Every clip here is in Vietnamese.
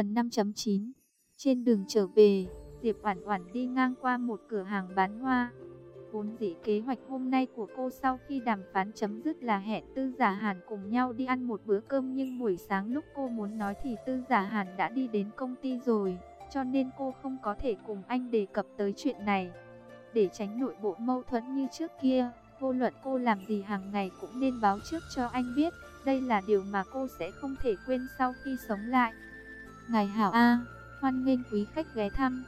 Phần 5.9 Trên đường trở về, Diệp Oản Oản đi ngang qua một cửa hàng bán hoa. Vốn dĩ kế hoạch hôm nay của cô sau khi đàm phán chấm dứt là hẹn Tư Giả Hàn cùng nhau đi ăn một bữa cơm nhưng buổi sáng lúc cô muốn nói thì Tư Giả Hàn đã đi đến công ty rồi, cho nên cô không có thể cùng anh đề cập tới chuyện này. Để tránh nội bộ mâu thuẫn như trước kia, vô luận cô làm gì hàng ngày cũng nên báo trước cho anh biết, đây là điều mà cô sẽ không thể quên sau khi sống lại. Ngài Hảo A, hoan nghênh quý khách ghé thăm.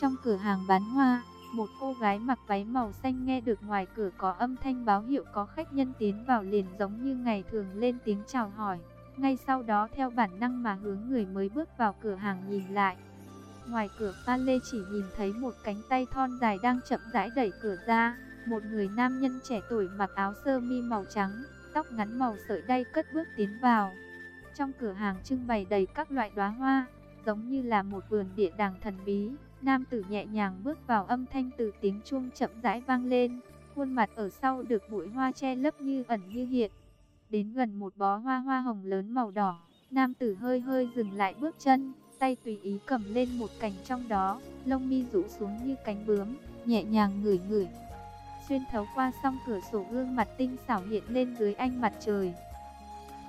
Trong cửa hàng bán hoa, một cô gái mặc váy màu xanh nghe được ngoài cửa có âm thanh báo hiệu có khách nhân tiến vào liền giống như ngày thường lên tiếng chào hỏi. Ngay sau đó theo bản năng mà hướng người mới bước vào cửa hàng nhìn lại. Ngoài cửa pha lê chỉ nhìn thấy một cánh tay thon dài đang chậm rãi đẩy cửa ra. Một người nam nhân trẻ tuổi mặc áo sơ mi màu trắng, tóc ngắn màu sợi đay cất bước tiến vào. Trong cửa hàng trưng bày đầy các loại đóa hoa, giống như là một vườn địa đàng thần bí. Nam tử nhẹ nhàng bước vào âm thanh từ tiếng chuông chậm rãi vang lên, khuôn mặt ở sau được bụi hoa che lấp như ẩn như hiện. Đến gần một bó hoa hoa hồng lớn màu đỏ, nam tử hơi hơi dừng lại bước chân, tay tùy ý cầm lên một cành trong đó, lông mi rũ xuống như cánh bướm, nhẹ nhàng ngửi ngửi. Xuyên thấu qua song cửa sổ gương mặt tinh xảo hiện lên dưới ánh mặt trời.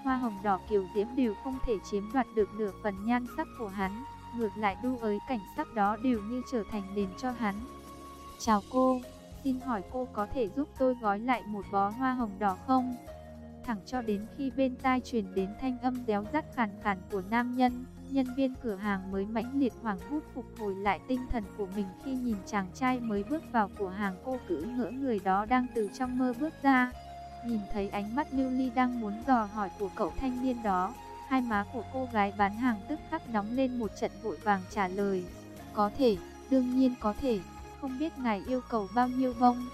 Hoa hồng đỏ kiều diễm đều không thể chiếm đoạt được nửa phần nhan sắc của hắn. Ngược lại đu ới cảnh sắc đó đều như trở thành nền cho hắn. Chào cô, xin hỏi cô có thể giúp tôi gói lại một bó hoa hồng đỏ không? Thẳng cho đến khi bên tai truyền đến thanh âm réo rắt khàn khàn của nam nhân, nhân viên cửa hàng mới mãnh liệt hoảng hốt phục hồi lại tinh thần của mình khi nhìn chàng trai mới bước vào cửa hàng cô cứ ngỡ người đó đang từ trong mơ bước ra. Nhìn thấy ánh mắt lưu ly đang muốn dò hỏi của cậu thanh niên đó, Hai má của cô gái bán hàng tức khắc nóng lên một trận vội vàng trả lời. Có thể, đương nhiên có thể, không biết ngài yêu cầu bao nhiêu bông.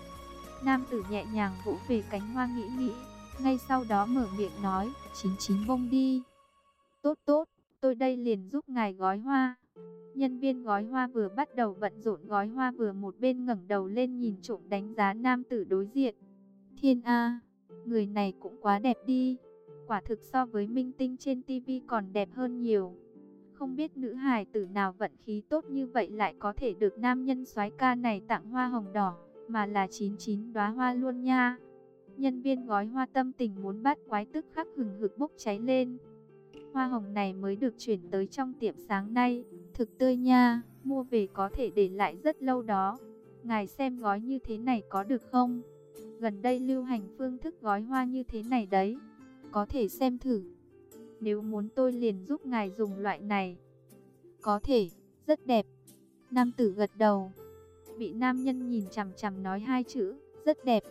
Nam tử nhẹ nhàng vỗ về cánh hoa nghĩ nghĩ, ngay sau đó mở miệng nói, 99 bông đi. Tốt tốt, tôi đây liền giúp ngài gói hoa. Nhân viên gói hoa vừa bắt đầu bận rộn gói hoa vừa một bên ngẩng đầu lên nhìn trộm đánh giá nam tử đối diện. Thiên A, người này cũng quá đẹp đi quả thực so với minh tinh trên TV còn đẹp hơn nhiều. Không biết nữ hài tử nào vận khí tốt như vậy lại có thể được nam nhân soái ca này tặng hoa hồng đỏ, mà là 99 đóa hoa luôn nha. Nhân viên gói hoa tâm tình muốn bắt quái tức khắc hừng hực bốc cháy lên. Hoa hồng này mới được chuyển tới trong tiệm sáng nay, thực tươi nha, mua về có thể để lại rất lâu đó. Ngài xem gói như thế này có được không? Gần đây lưu hành phương thức gói hoa như thế này đấy có thể xem thử. Nếu muốn tôi liền giúp ngài dùng loại này. Có thể, rất đẹp. Nam tử gật đầu. Bị nam nhân nhìn chằm chằm nói hai chữ, rất đẹp.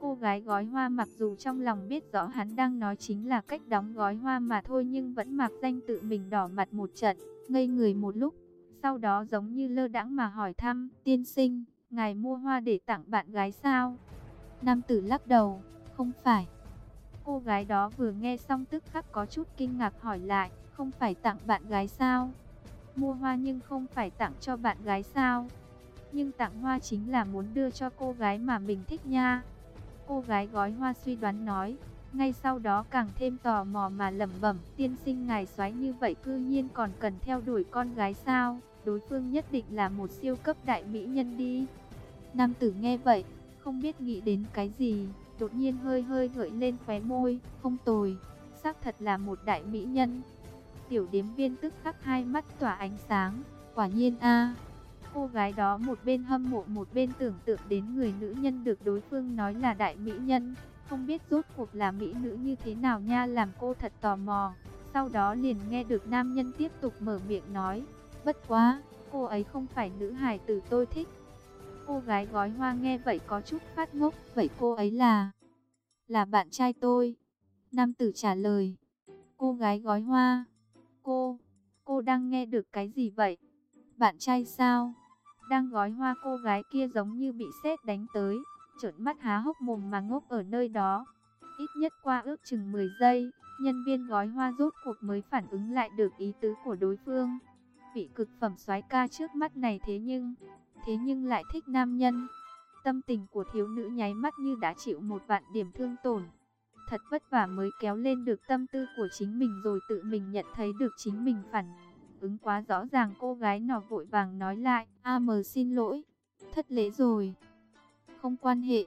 Cô gái gói hoa mặc dù trong lòng biết rõ hắn đang nói chính là cách đóng gói hoa mà thôi nhưng vẫn mặc danh tự mình đỏ mặt một trận, ngây người một lúc. Sau đó giống như lơ đãng mà hỏi thăm, tiên sinh, ngài mua hoa để tặng bạn gái sao? Nam tử lắc đầu, không phải. Cô gái đó vừa nghe xong tức khắc có chút kinh ngạc hỏi lại, không phải tặng bạn gái sao? Mua hoa nhưng không phải tặng cho bạn gái sao? Nhưng tặng hoa chính là muốn đưa cho cô gái mà mình thích nha. Cô gái gói hoa suy đoán nói, ngay sau đó càng thêm tò mò mà lẩm bẩm, tiên sinh ngài xoáy như vậy cư nhiên còn cần theo đuổi con gái sao? Đối phương nhất định là một siêu cấp đại mỹ nhân đi. Nam tử nghe vậy, không biết nghĩ đến cái gì, đột nhiên hơi hơi gợi lên khóe môi, không tồi, xác thật là một đại mỹ nhân. Tiểu điếm viên tức khắc hai mắt tỏa ánh sáng, quả nhiên a. Cô gái đó một bên hâm mộ một bên tưởng tượng đến người nữ nhân được đối phương nói là đại mỹ nhân, không biết rốt cuộc là mỹ nữ như thế nào nha làm cô thật tò mò. Sau đó liền nghe được nam nhân tiếp tục mở miệng nói, bất quá, cô ấy không phải nữ hài tử tôi thích. Cô gái gói hoa nghe vậy có chút phát ngốc, vậy cô ấy là... Là bạn trai tôi. Nam tử trả lời. Cô gái gói hoa. Cô, cô đang nghe được cái gì vậy? Bạn trai sao? Đang gói hoa cô gái kia giống như bị sét đánh tới, trợn mắt há hốc mồm mà ngốc ở nơi đó. Ít nhất qua ước chừng 10 giây, nhân viên gói hoa rốt cuộc mới phản ứng lại được ý tứ của đối phương. Vị cực phẩm soái ca trước mắt này thế nhưng, thế nhưng lại thích nam nhân. Tâm tình của thiếu nữ nháy mắt như đã chịu một vạn điểm thương tổn. Thật vất vả mới kéo lên được tâm tư của chính mình rồi tự mình nhận thấy được chính mình phản ứng quá rõ ràng cô gái nọ vội vàng nói lại, A mờ xin lỗi, thất lễ rồi. Không quan hệ.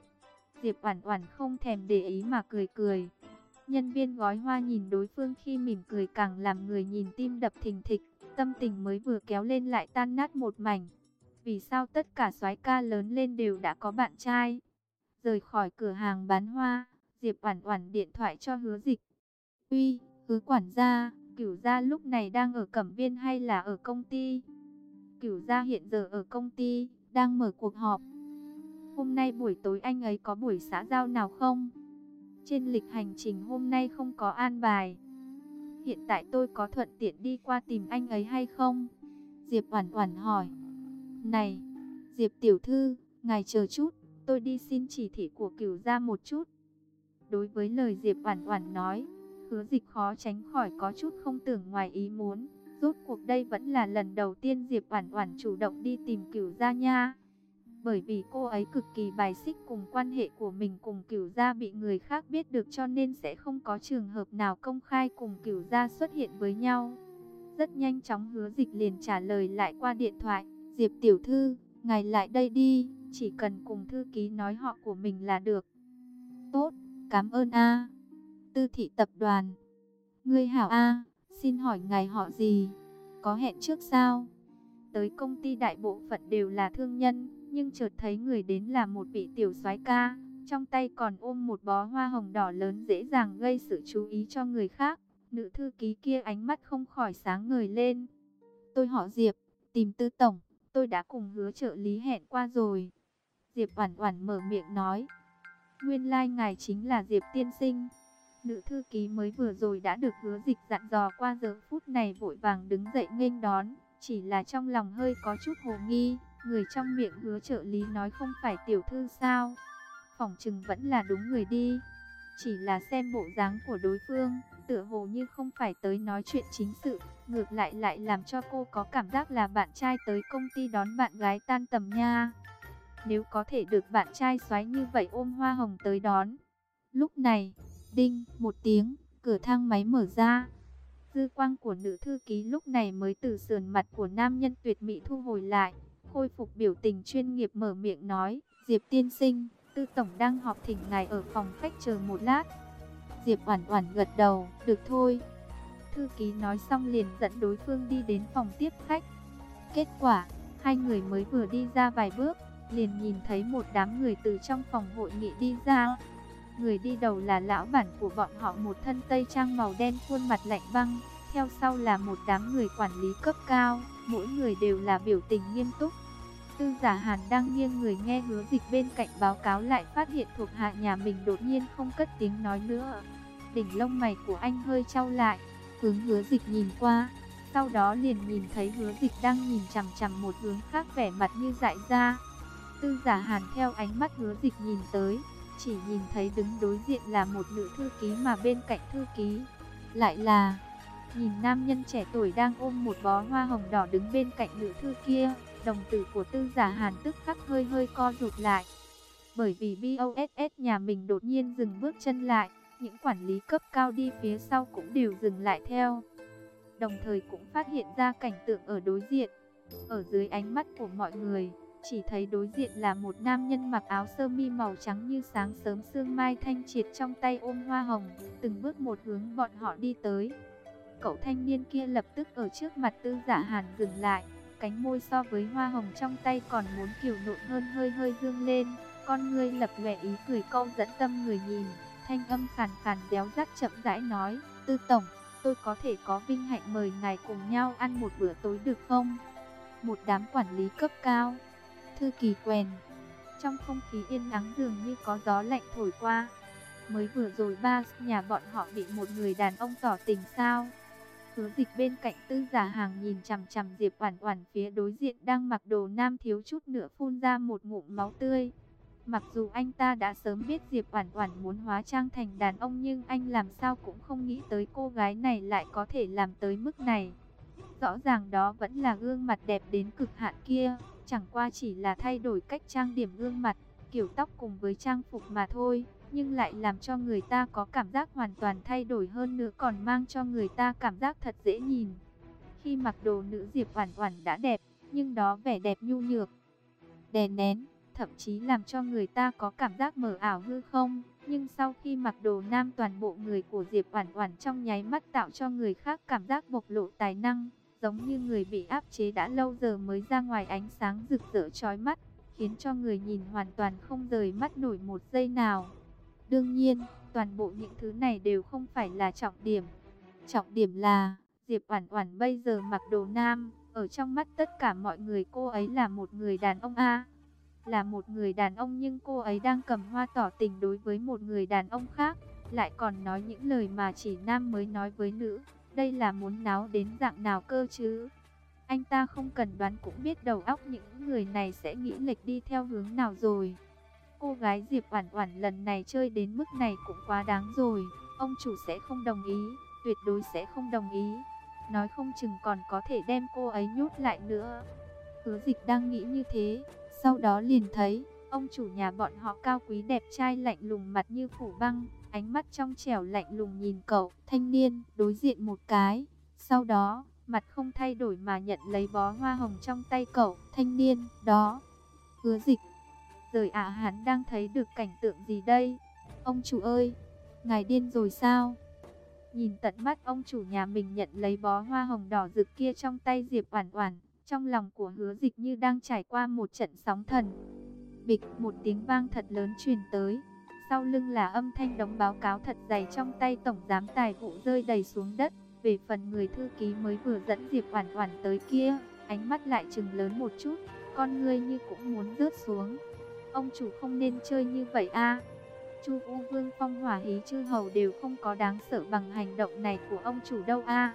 Diệp Oản Oản không thèm để ý mà cười cười. Nhân viên gói hoa nhìn đối phương khi mỉm cười càng làm người nhìn tim đập thình thịch, tâm tình mới vừa kéo lên lại tan nát một mảnh. Vì sao tất cả soái ca lớn lên đều đã có bạn trai? Rời khỏi cửa hàng bán hoa, Diệp Oản Oản điện thoại cho Hứa Dịch. "Uy, Hứa quản gia, Cửu gia lúc này đang ở Cẩm Viên hay là ở công ty?" Cửu gia hiện giờ ở công ty, đang mở cuộc họp. Hôm nay buổi tối anh ấy có buổi xã giao nào không? Trên lịch hành trình hôm nay không có an bài. Hiện tại tôi có thuận tiện đi qua tìm anh ấy hay không? Diệp Oản Oản hỏi. Này, Diệp tiểu thư, ngài chờ chút, tôi đi xin chỉ thị của Cửu gia một chút. Đối với lời Diệp Oản Oản nói, Hứa Dịch khó tránh khỏi có chút không tưởng ngoài ý muốn. Rốt cuộc đây vẫn là lần đầu tiên Diệp Oản Oản chủ động đi tìm Cửu gia nha bởi vì cô ấy cực kỳ bài xích cùng quan hệ của mình cùng cửu gia bị người khác biết được cho nên sẽ không có trường hợp nào công khai cùng cửu gia xuất hiện với nhau. Rất nhanh chóng hứa dịch liền trả lời lại qua điện thoại, Diệp tiểu thư, ngài lại đây đi, chỉ cần cùng thư ký nói họ của mình là được. Tốt, cảm ơn A. Tư thị tập đoàn. Ngươi hảo A, xin hỏi ngài họ gì? Có hẹn trước sao? Tới công ty đại bộ phận đều là thương nhân, nhưng chợt thấy người đến là một vị tiểu soái ca, trong tay còn ôm một bó hoa hồng đỏ lớn dễ dàng gây sự chú ý cho người khác. Nữ thư ký kia ánh mắt không khỏi sáng ngời lên. Tôi họ Diệp, tìm tư tổng, tôi đã cùng hứa trợ lý hẹn qua rồi. Diệp Oản Oản mở miệng nói, nguyên lai like ngài chính là Diệp tiên sinh. Nữ thư ký mới vừa rồi đã được hứa dịch dặn dò qua giờ phút này vội vàng đứng dậy nghênh đón, chỉ là trong lòng hơi có chút hồ nghi. Người trong miệng hứa trợ lý nói không phải tiểu thư sao? Phỏng chừng vẫn là đúng người đi. Chỉ là xem bộ dáng của đối phương, tựa hồ như không phải tới nói chuyện chính sự, ngược lại lại làm cho cô có cảm giác là bạn trai tới công ty đón bạn gái tan tầm nha. Nếu có thể được bạn trai xoáy như vậy ôm hoa hồng tới đón. Lúc này, đinh, một tiếng, cửa thang máy mở ra. Dư quang của nữ thư ký lúc này mới từ sườn mặt của nam nhân tuyệt mỹ thu hồi lại khôi phục biểu tình chuyên nghiệp mở miệng nói, Diệp tiên sinh, tư tổng đang họp thỉnh ngài ở phòng khách chờ một lát. Diệp oản oản gật đầu, được thôi. Thư ký nói xong liền dẫn đối phương đi đến phòng tiếp khách. Kết quả, hai người mới vừa đi ra vài bước, liền nhìn thấy một đám người từ trong phòng hội nghị đi ra. Người đi đầu là lão bản của bọn họ một thân tây trang màu đen khuôn mặt lạnh băng, theo sau là một đám người quản lý cấp cao, mỗi người đều là biểu tình nghiêm túc. Tư giả Hàn đang nghiêng người nghe hứa dịch bên cạnh báo cáo lại phát hiện thuộc hạ nhà mình đột nhiên không cất tiếng nói nữa. Đỉnh lông mày của anh hơi trao lại, hướng hứa dịch nhìn qua. Sau đó liền nhìn thấy hứa dịch đang nhìn chằm chằm một hướng khác vẻ mặt như dại ra. Tư giả Hàn theo ánh mắt hứa dịch nhìn tới, chỉ nhìn thấy đứng đối diện là một nữ thư ký mà bên cạnh thư ký. Lại là, nhìn nam nhân trẻ tuổi đang ôm một bó hoa hồng đỏ đứng bên cạnh nữ thư kia đồng tử của tư giả hàn tức khắc hơi hơi co rụt lại. Bởi vì BOSS nhà mình đột nhiên dừng bước chân lại, những quản lý cấp cao đi phía sau cũng đều dừng lại theo. Đồng thời cũng phát hiện ra cảnh tượng ở đối diện. Ở dưới ánh mắt của mọi người, chỉ thấy đối diện là một nam nhân mặc áo sơ mi màu trắng như sáng sớm sương mai thanh triệt trong tay ôm hoa hồng, từng bước một hướng bọn họ đi tới. Cậu thanh niên kia lập tức ở trước mặt tư giả hàn dừng lại, cánh môi so với hoa hồng trong tay còn muốn kiều nộn hơn hơi hơi dương lên, con ngươi lập lòe ý cười câu dẫn tâm người nhìn, thanh âm khàn khàn déo rắt chậm rãi nói, tư tổng, tôi có thể có vinh hạnh mời ngài cùng nhau ăn một bữa tối được không? Một đám quản lý cấp cao, thư kỳ quèn, trong không khí yên lắng dường như có gió lạnh thổi qua. Mới vừa rồi ba nhà bọn họ bị một người đàn ông tỏ tình sao? Hứa dịch bên cạnh tư giả hàng nhìn chằm chằm Diệp Oản Oản phía đối diện đang mặc đồ nam thiếu chút nữa phun ra một ngụm máu tươi. Mặc dù anh ta đã sớm biết Diệp Oản Oản muốn hóa trang thành đàn ông nhưng anh làm sao cũng không nghĩ tới cô gái này lại có thể làm tới mức này. Rõ ràng đó vẫn là gương mặt đẹp đến cực hạn kia, chẳng qua chỉ là thay đổi cách trang điểm gương mặt, kiểu tóc cùng với trang phục mà thôi nhưng lại làm cho người ta có cảm giác hoàn toàn thay đổi hơn nữa còn mang cho người ta cảm giác thật dễ nhìn. khi mặc đồ nữ Diệp Oản Oản đã đẹp, nhưng đó vẻ đẹp nhu nhược, đè nén, thậm chí làm cho người ta có cảm giác mờ ảo hư không. Nhưng sau khi mặc đồ nam toàn bộ người của Diệp Oản Oản trong nháy mắt tạo cho người khác cảm giác bộc lộ tài năng, giống như người bị áp chế đã lâu giờ mới ra ngoài ánh sáng rực rỡ chói mắt, khiến cho người nhìn hoàn toàn không rời mắt nổi một giây nào. Đương nhiên, toàn bộ những thứ này đều không phải là trọng điểm. Trọng điểm là, Diệp Oản Oản bây giờ mặc đồ nam, ở trong mắt tất cả mọi người cô ấy là một người đàn ông a. Là một người đàn ông nhưng cô ấy đang cầm hoa tỏ tình đối với một người đàn ông khác, lại còn nói những lời mà chỉ nam mới nói với nữ. Đây là muốn náo đến dạng nào cơ chứ? Anh ta không cần đoán cũng biết đầu óc những người này sẽ nghĩ lệch đi theo hướng nào rồi. Cô gái Diệp Oản Oản lần này chơi đến mức này cũng quá đáng rồi, ông chủ sẽ không đồng ý, tuyệt đối sẽ không đồng ý. Nói không chừng còn có thể đem cô ấy nhốt lại nữa. Hứa Dịch đang nghĩ như thế, sau đó liền thấy ông chủ nhà bọn họ cao quý đẹp trai lạnh lùng mặt như phủ băng, ánh mắt trong trẻo lạnh lùng nhìn cậu, thanh niên, đối diện một cái. Sau đó, mặt không thay đổi mà nhận lấy bó hoa hồng trong tay cậu, thanh niên, đó. Hứa dịch, rời à hắn đang thấy được cảnh tượng gì đây? Ông chủ ơi, ngài điên rồi sao? Nhìn tận mắt ông chủ nhà mình nhận lấy bó hoa hồng đỏ rực kia trong tay Diệp Oản Oản, trong lòng của Hứa Dịch như đang trải qua một trận sóng thần. Bịch, một tiếng vang thật lớn truyền tới, sau lưng là âm thanh đóng báo cáo thật dày trong tay tổng giám tài vụ rơi đầy xuống đất. Về phần người thư ký mới vừa dẫn Diệp Oản Oản tới kia, ánh mắt lại trừng lớn một chút, con ngươi như cũng muốn rớt xuống. Ông chủ không nên chơi như vậy a. Chu U Vương Phong Hỏa Hí chư hầu đều không có đáng sợ bằng hành động này của ông chủ đâu a.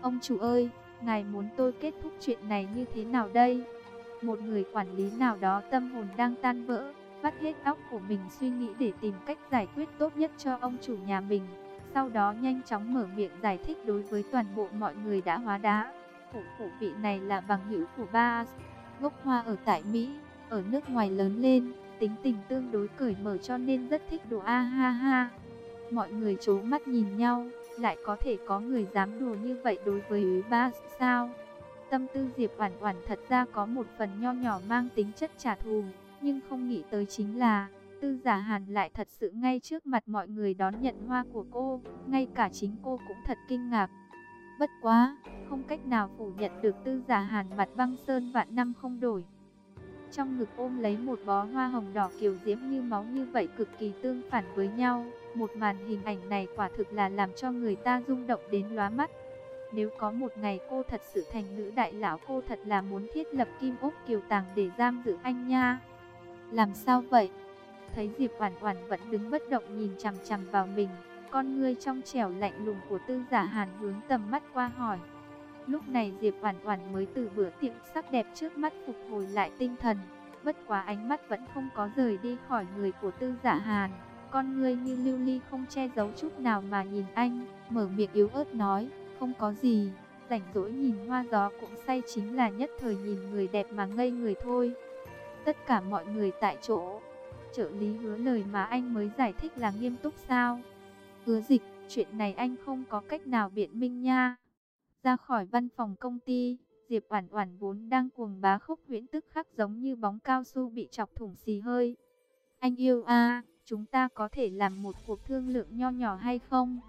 Ông chủ ơi, ngài muốn tôi kết thúc chuyện này như thế nào đây? Một người quản lý nào đó tâm hồn đang tan vỡ, vắt hết óc của mình suy nghĩ để tìm cách giải quyết tốt nhất cho ông chủ nhà mình. Sau đó nhanh chóng mở miệng giải thích đối với toàn bộ mọi người đã hóa đá. Phủ phủ vị này là bằng hữu của ba gốc hoa ở tại Mỹ, ở nước ngoài lớn lên, tính tình tương đối cởi mở cho nên rất thích đùa a ha ha. Mọi người chố mắt nhìn nhau, lại có thể có người dám đùa như vậy đối với Úy Ba sao? Tâm tư Diệp Oản Oản thật ra có một phần nho nhỏ mang tính chất trả thù, nhưng không nghĩ tới chính là Tư Giả Hàn lại thật sự ngay trước mặt mọi người đón nhận hoa của cô, ngay cả chính cô cũng thật kinh ngạc. Bất quá, không cách nào phủ nhận được Tư Giả Hàn mặt băng sơn vạn năm không đổi. Trong ngực ôm lấy một bó hoa hồng đỏ kiều diễm như máu như vậy cực kỳ tương phản với nhau. Một màn hình ảnh này quả thực là làm cho người ta rung động đến lóa mắt. Nếu có một ngày cô thật sự thành nữ đại lão cô thật là muốn thiết lập kim ốc kiều tàng để giam giữ anh nha. Làm sao vậy? Thấy Diệp Oản Oản vẫn đứng bất động nhìn chằm chằm vào mình, con ngươi trong trẻo lạnh lùng của Tư Giả Hàn hướng tầm mắt qua hỏi. Lúc này Diệp Oản Oản mới từ bữa tiệc sắc đẹp trước mắt phục hồi lại tinh thần, bất quá ánh mắt vẫn không có rời đi khỏi người của Tư Giả Hàn, con ngươi như lưu ly không che giấu chút nào mà nhìn anh, mở miệng yếu ớt nói, "Không có gì." Rảnh rỗi nhìn hoa gió cũng say chính là nhất thời nhìn người đẹp mà ngây người thôi. Tất cả mọi người tại chỗ Trợ lý hứa lời mà anh mới giải thích là nghiêm túc sao? Hứa dịch, chuyện này anh không có cách nào biện minh nha. Ra khỏi văn phòng công ty, Diệp Oản Oản vốn đang cuồng bá khúc huyễn tức khắc giống như bóng cao su bị chọc thủng xì hơi. Anh yêu a, chúng ta có thể làm một cuộc thương lượng nho nhỏ hay không?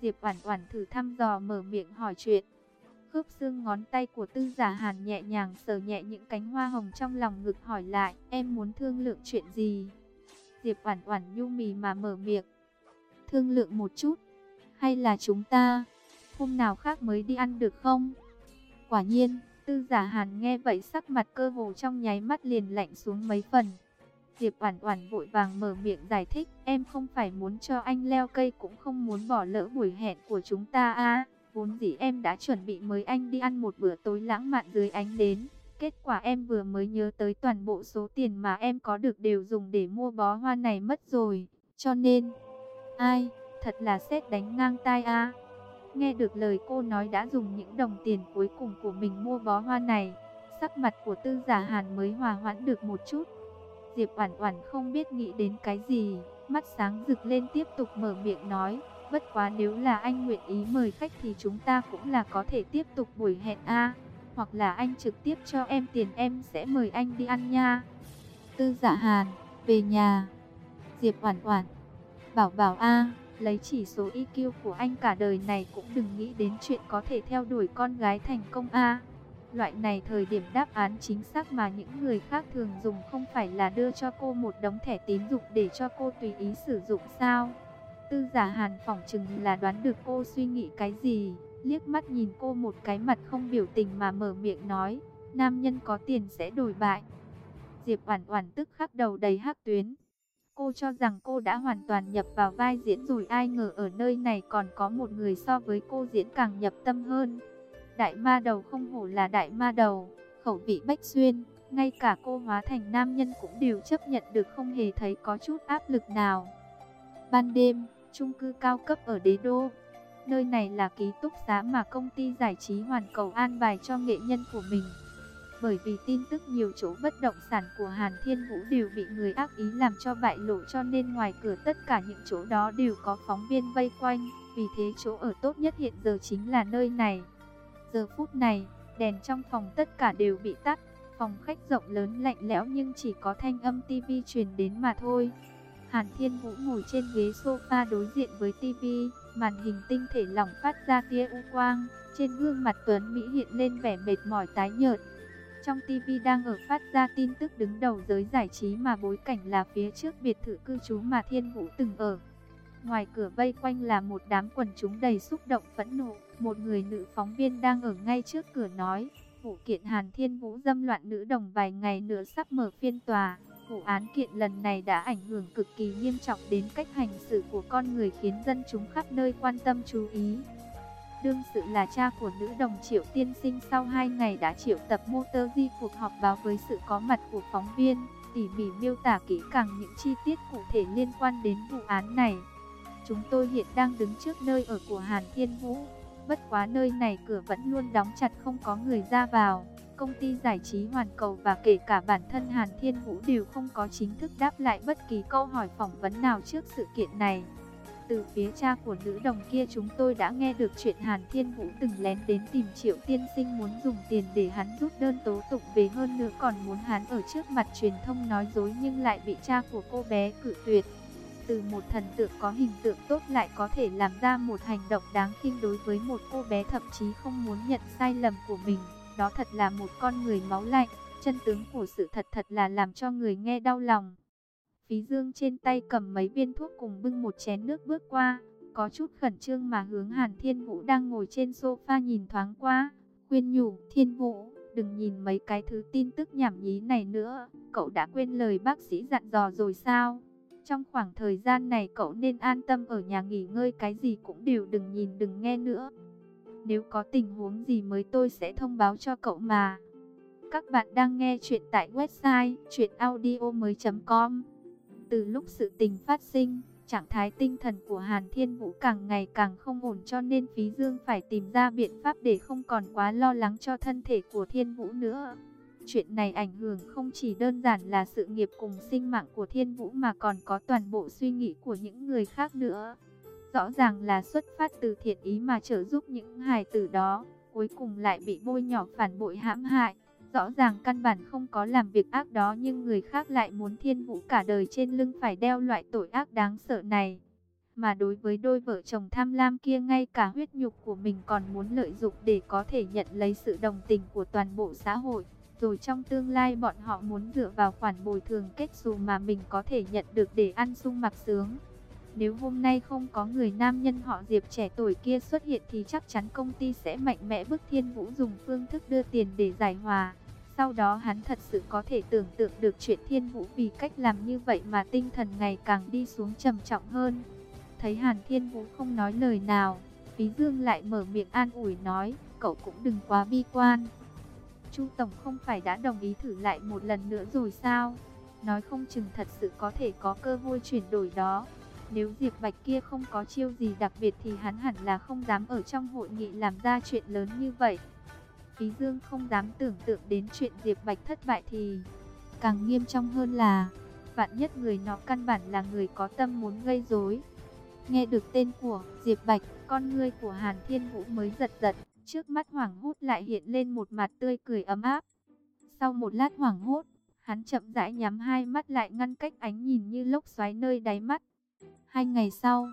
Diệp Oản Oản thử thăm dò mở miệng hỏi chuyện. Khớp xương ngón tay của Tư Giả Hàn nhẹ nhàng sờ nhẹ những cánh hoa hồng trong lòng ngực hỏi lại, "Em muốn thương lượng chuyện gì?" Diệp Oản Oản nhu mì mà mở miệng. Thương lượng một chút, hay là chúng ta hôm nào khác mới đi ăn được không? Quả nhiên, Tư Giả Hàn nghe vậy sắc mặt cơ hồ trong nháy mắt liền lạnh xuống mấy phần. Diệp Oản Oản vội vàng mở miệng giải thích, em không phải muốn cho anh leo cây cũng không muốn bỏ lỡ buổi hẹn của chúng ta a. Vốn dĩ em đã chuẩn bị mời anh đi ăn một bữa tối lãng mạn dưới ánh đến. Kết quả em vừa mới nhớ tới toàn bộ số tiền mà em có được đều dùng để mua bó hoa này mất rồi. Cho nên, ai, thật là xét đánh ngang tai a. Nghe được lời cô nói đã dùng những đồng tiền cuối cùng của mình mua bó hoa này, sắc mặt của tư giả hàn mới hòa hoãn được một chút. Diệp Oản Oản không biết nghĩ đến cái gì, mắt sáng rực lên tiếp tục mở miệng nói, Bất quá nếu là anh nguyện ý mời khách thì chúng ta cũng là có thể tiếp tục buổi hẹn a Hoặc là anh trực tiếp cho em tiền em sẽ mời anh đi ăn nha. Tư dạ hàn, về nhà. Diệp Oản Oản, bảo bảo a lấy chỉ số IQ của anh cả đời này cũng đừng nghĩ đến chuyện có thể theo đuổi con gái thành công a. Loại này thời điểm đáp án chính xác mà những người khác thường dùng không phải là đưa cho cô một đống thẻ tín dụng để cho cô tùy ý sử dụng sao? Tư giả hàn phỏng chừng là đoán được cô suy nghĩ cái gì, liếc mắt nhìn cô một cái mặt không biểu tình mà mở miệng nói, nam nhân có tiền sẽ đổi bại. Diệp Oản Oản tức khắc đầu đầy hắc tuyến. Cô cho rằng cô đã hoàn toàn nhập vào vai diễn rồi ai ngờ ở nơi này còn có một người so với cô diễn càng nhập tâm hơn. Đại ma đầu không hổ là đại ma đầu, khẩu vị bách xuyên, ngay cả cô hóa thành nam nhân cũng đều chấp nhận được không hề thấy có chút áp lực nào. Ban đêm, chung cư cao cấp ở đế đô. Nơi này là ký túc xá mà công ty giải trí hoàn cầu an bài cho nghệ nhân của mình. Bởi vì tin tức nhiều chỗ bất động sản của Hàn Thiên Vũ đều bị người ác ý làm cho bại lộ cho nên ngoài cửa tất cả những chỗ đó đều có phóng viên vây quanh. Vì thế chỗ ở tốt nhất hiện giờ chính là nơi này. Giờ phút này, đèn trong phòng tất cả đều bị tắt. Phòng khách rộng lớn lạnh lẽo nhưng chỉ có thanh âm tivi truyền đến mà thôi. Hàn Thiên Vũ ngồi trên ghế sofa đối diện với tivi, màn hình tinh thể lỏng phát ra tia u quang, trên gương mặt Tuấn Mỹ hiện lên vẻ mệt mỏi tái nhợt. Trong TV đang ở phát ra tin tức đứng đầu giới giải trí mà bối cảnh là phía trước biệt thự cư trú mà Thiên Vũ từng ở. Ngoài cửa vây quanh là một đám quần chúng đầy xúc động phẫn nộ, một người nữ phóng viên đang ở ngay trước cửa nói, vụ kiện Hàn Thiên Vũ dâm loạn nữ đồng vài ngày nữa sắp mở phiên tòa. Vụ án kiện lần này đã ảnh hưởng cực kỳ nghiêm trọng đến cách hành xử của con người khiến dân chúng khắp nơi quan tâm chú ý. Đương sự là cha của nữ đồng Triệu Tiên Sinh sau 2 ngày đã triệu tập motor di cuộc họp báo với sự có mặt của phóng viên, tỉ mỉ miêu tả kỹ càng những chi tiết cụ thể liên quan đến vụ án này. Chúng tôi hiện đang đứng trước nơi ở của Hàn Thiên Vũ, bất quá nơi này cửa vẫn luôn đóng chặt không có người ra vào công ty giải trí Hoàn Cầu và kể cả bản thân Hàn Thiên Vũ đều không có chính thức đáp lại bất kỳ câu hỏi phỏng vấn nào trước sự kiện này. Từ phía cha của nữ đồng kia chúng tôi đã nghe được chuyện Hàn Thiên Vũ từng lén đến tìm Triệu Tiên Sinh muốn dùng tiền để hắn rút đơn tố tụng về hơn nữa còn muốn hắn ở trước mặt truyền thông nói dối nhưng lại bị cha của cô bé cự tuyệt. Từ một thần tượng có hình tượng tốt lại có thể làm ra một hành động đáng khinh đối với một cô bé thậm chí không muốn nhận sai lầm của mình. Đó thật là một con người máu lạnh, chân tướng của sự thật thật là làm cho người nghe đau lòng. Phí Dương trên tay cầm mấy viên thuốc cùng bưng một chén nước bước qua, có chút khẩn trương mà hướng Hàn Thiên Vũ đang ngồi trên sofa nhìn thoáng qua, khuyên nhủ, Thiên Vũ, đừng nhìn mấy cái thứ tin tức nhảm nhí này nữa, cậu đã quên lời bác sĩ dặn dò rồi sao? Trong khoảng thời gian này cậu nên an tâm ở nhà nghỉ ngơi cái gì cũng đều đừng nhìn đừng nghe nữa. Nếu có tình huống gì mới tôi sẽ thông báo cho cậu mà. Các bạn đang nghe chuyện tại website chuyenaudio.com từ lúc sự tình phát sinh, trạng thái tinh thần của Hàn Thiên Vũ càng ngày càng không ổn cho nên Phí Dương phải tìm ra biện pháp để không còn quá lo lắng cho thân thể của Thiên Vũ nữa. Chuyện này ảnh hưởng không chỉ đơn giản là sự nghiệp cùng sinh mạng của Thiên Vũ mà còn có toàn bộ suy nghĩ của những người khác nữa. Rõ ràng là xuất phát từ thiện ý mà trợ giúp những hài tử đó, cuối cùng lại bị bôi nhỏ phản bội hãm hại. Rõ ràng căn bản không có làm việc ác đó nhưng người khác lại muốn thiên vũ cả đời trên lưng phải đeo loại tội ác đáng sợ này. Mà đối với đôi vợ chồng tham lam kia ngay cả huyết nhục của mình còn muốn lợi dụng để có thể nhận lấy sự đồng tình của toàn bộ xã hội. Rồi trong tương lai bọn họ muốn dựa vào khoản bồi thường kết xù mà mình có thể nhận được để ăn sung mặc sướng. Nếu hôm nay không có người nam nhân họ Diệp trẻ tuổi kia xuất hiện thì chắc chắn công ty sẽ mạnh mẽ bức Thiên Vũ dùng phương thức đưa tiền để giải hòa. Sau đó hắn thật sự có thể tưởng tượng được chuyện Thiên Vũ vì cách làm như vậy mà tinh thần ngày càng đi xuống trầm trọng hơn. Thấy Hàn Thiên Vũ không nói lời nào, Phí Dương lại mở miệng an ủi nói, cậu cũng đừng quá bi quan. Chu Tổng không phải đã đồng ý thử lại một lần nữa rồi sao? Nói không chừng thật sự có thể có cơ hội chuyển đổi đó. Nếu Diệp Bạch kia không có chiêu gì đặc biệt thì hắn hẳn là không dám ở trong hội nghị làm ra chuyện lớn như vậy. Phí Dương không dám tưởng tượng đến chuyện Diệp Bạch thất bại thì càng nghiêm trọng hơn là vạn nhất người nó căn bản là người có tâm muốn gây rối. Nghe được tên của Diệp Bạch, con ngươi của Hàn Thiên Vũ mới giật giật, trước mắt hoảng hốt lại hiện lên một mặt tươi cười ấm áp. Sau một lát hoảng hốt, hắn chậm rãi nhắm hai mắt lại ngăn cách ánh nhìn như lốc xoáy nơi đáy mắt. Hai ngày sau,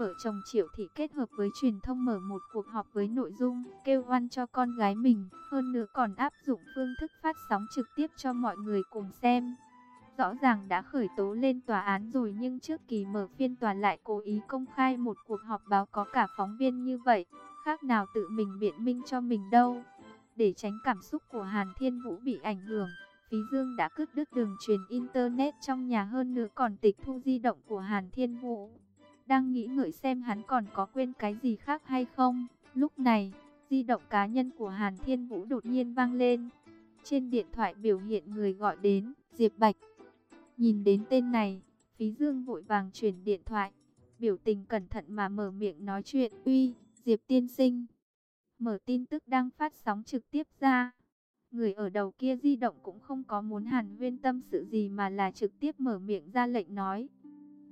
vợ chồng Triệu Thị kết hợp với truyền thông mở một cuộc họp với nội dung kêu oan cho con gái mình, hơn nữa còn áp dụng phương thức phát sóng trực tiếp cho mọi người cùng xem. Rõ ràng đã khởi tố lên tòa án rồi nhưng trước kỳ mở phiên tòa lại cố ý công khai một cuộc họp báo có cả phóng viên như vậy, khác nào tự mình biện minh cho mình đâu. Để tránh cảm xúc của Hàn Thiên Vũ bị ảnh hưởng, Phí Dương đã cướp đứt đường truyền Internet trong nhà hơn nữa còn tịch thu di động của Hàn Thiên Vũ. Đang nghĩ ngợi xem hắn còn có quên cái gì khác hay không. Lúc này, di động cá nhân của Hàn Thiên Vũ đột nhiên vang lên. Trên điện thoại biểu hiện người gọi đến, Diệp Bạch. Nhìn đến tên này, Phí Dương vội vàng chuyển điện thoại. Biểu tình cẩn thận mà mở miệng nói chuyện. Uy, Diệp tiên sinh. Mở tin tức đang phát sóng trực tiếp ra. Người ở đầu kia di động cũng không có muốn hàn huyên tâm sự gì mà là trực tiếp mở miệng ra lệnh nói.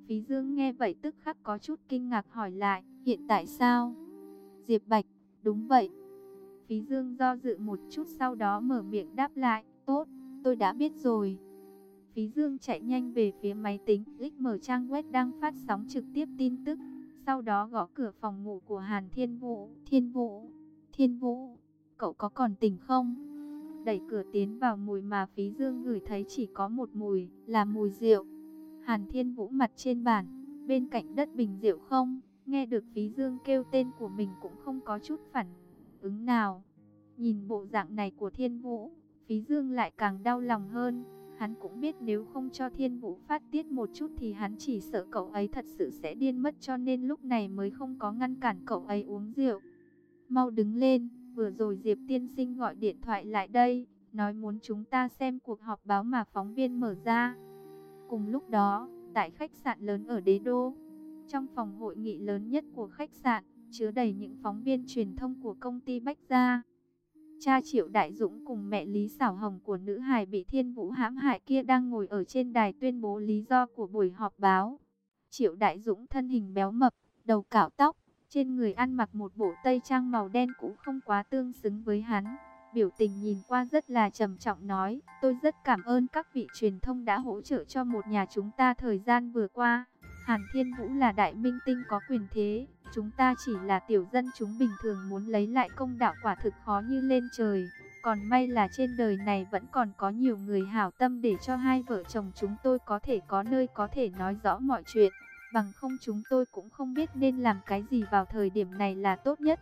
Phí Dương nghe vậy tức khắc có chút kinh ngạc hỏi lại, hiện tại sao? Diệp Bạch, đúng vậy. Phí Dương do dự một chút sau đó mở miệng đáp lại, tốt, tôi đã biết rồi. Phí Dương chạy nhanh về phía máy tính, click mở trang web đang phát sóng trực tiếp tin tức. Sau đó gõ cửa phòng ngủ của Hàn Thiên Vũ. Thiên Vũ, Thiên Vũ, cậu có còn tỉnh không? Đẩy cửa tiến vào mùi mà Phí Dương ngửi thấy chỉ có một mùi, là mùi rượu. Hàn Thiên Vũ mặt trên bàn, bên cạnh đất bình rượu không, nghe được Phí Dương kêu tên của mình cũng không có chút phản ứng nào. Nhìn bộ dạng này của Thiên Vũ, Phí Dương lại càng đau lòng hơn. Hắn cũng biết nếu không cho Thiên Vũ phát tiết một chút thì hắn chỉ sợ cậu ấy thật sự sẽ điên mất cho nên lúc này mới không có ngăn cản cậu ấy uống rượu. Mau đứng lên, vừa rồi Diệp Tiên Sinh gọi điện thoại lại đây, nói muốn chúng ta xem cuộc họp báo mà phóng viên mở ra. Cùng lúc đó, tại khách sạn lớn ở Đế Đô, trong phòng hội nghị lớn nhất của khách sạn, chứa đầy những phóng viên truyền thông của công ty Bách Gia. Cha Triệu Đại Dũng cùng mẹ Lý Sảo Hồng của nữ hài bị Thiên Vũ hãm hại kia đang ngồi ở trên đài tuyên bố lý do của buổi họp báo. Triệu Đại Dũng thân hình béo mập, đầu cạo tóc, trên người ăn mặc một bộ tây trang màu đen cũng không quá tương xứng với hắn. Biểu tình nhìn qua rất là trầm trọng nói, tôi rất cảm ơn các vị truyền thông đã hỗ trợ cho một nhà chúng ta thời gian vừa qua. Hàn Thiên Vũ là đại minh tinh có quyền thế, chúng ta chỉ là tiểu dân chúng bình thường muốn lấy lại công đạo quả thực khó như lên trời. Còn may là trên đời này vẫn còn có nhiều người hảo tâm để cho hai vợ chồng chúng tôi có thể có nơi có thể nói rõ mọi chuyện. Bằng không chúng tôi cũng không biết nên làm cái gì vào thời điểm này là tốt nhất.